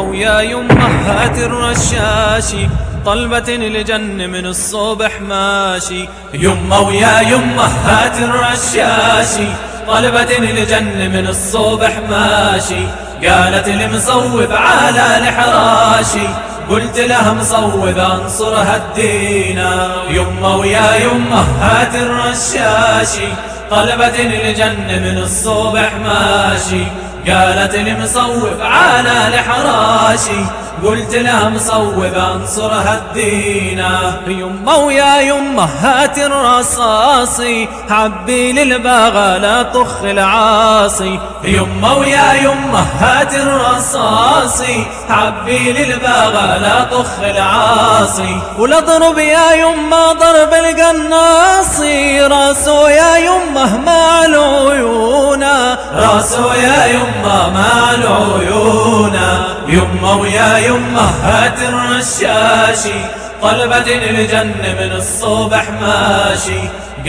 ويا يمه هات الرشاشي طلبة لجن من الصبح ماشي يمه ويا يمه هات الرشاشي طلبة لجن من الصبح ماشي قالت المصوب على الحراشي قلت لها مصوب أنصرها الدينا يمه ويا يمه هات الرشاشي طلبت لجن من الصبح ماشي قالت لي مصوب على الحراشي قلت لها مصوب انصرها الدينا يمه ويا يمه هات الرصاصي عبي للباغى لا طخ العاصي يمه ويا يمه هات الرصاصي عبي للباغى لا طخ العاصي ولاضرب يا يمه ضرب القناصي راسه يا يمه مع العيونا راسه يا يمه مع العيونا يمه ويا يمه هات الرشاشي طلبت الجن من الصبح ماشي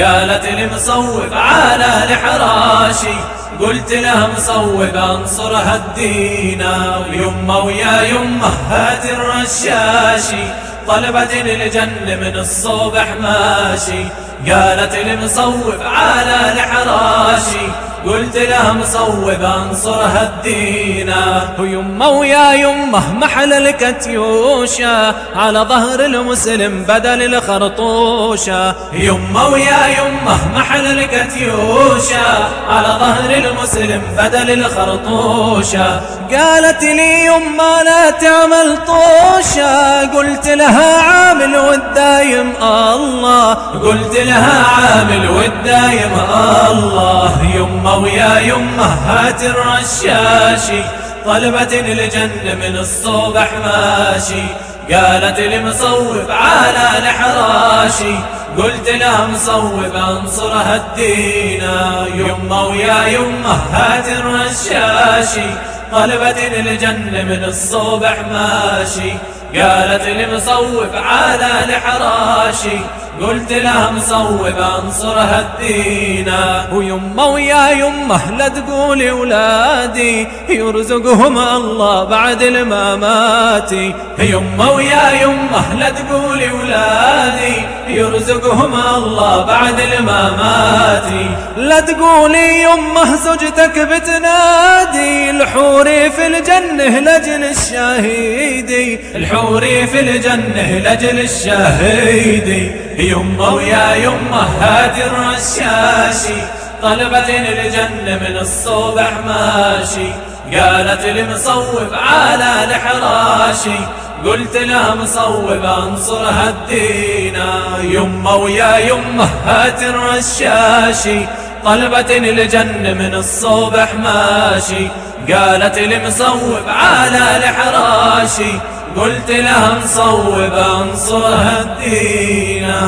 قالت لي مصوب على الحراشي قلت لها مصوب أنصرها الدينا. يمه ويا يمه هات الرشاشي طلبت الجن من الصبح ماشي قالت لي مصوب على الحراشي. قلت لها مصوب أنصرها الدينا ويمه ويا يمه محل الكتيوشة. على ظهر المسلم بدل الخرطوشة. يمه ويا يمه محل الكتيوشة. على ظهر المسلم بدل الخرطوشة. قالت لي يمه لا تعمل طوشة. قلت لها عامل والدايم الله. قلت لها عامل والدايم الله. يمه ويا يمه هات الرشاشي طلبت الجن من الصبح ماشي قالت لي مصوب على الحراشي قلت لها مصوب أنصرها الدينا يمه ويا يمه هات الرشاشي طلبت الجن من الصبح ماشي قالت لي مصوب على الحراشي قلت لها مصوب انصرها الدينا ويمه ويا يمه لا تقولي ولادي يرزقهم الله بعد المماتي يمه ويا يمه لا تقولي ولادي يرزقهم الله بعد المماتي لا تقولي يمه زوجتك بتنادي الحوري في الجنة لجل الشهيدي الحوري في الجنة لجل الشهيدي يمه ويا يمه هادي الرشاشي. طلبت الجنة من الصبح ماشي قالت لي مصوب على الحراشي. قلت لها مصوب أنصرها الدينا يمه ويا يمه هات الرشاشي. طلبت الجنة من الصبح ماشي قالت لي مصوب على الحراشي. قلت لها مصوب انصرها الدينا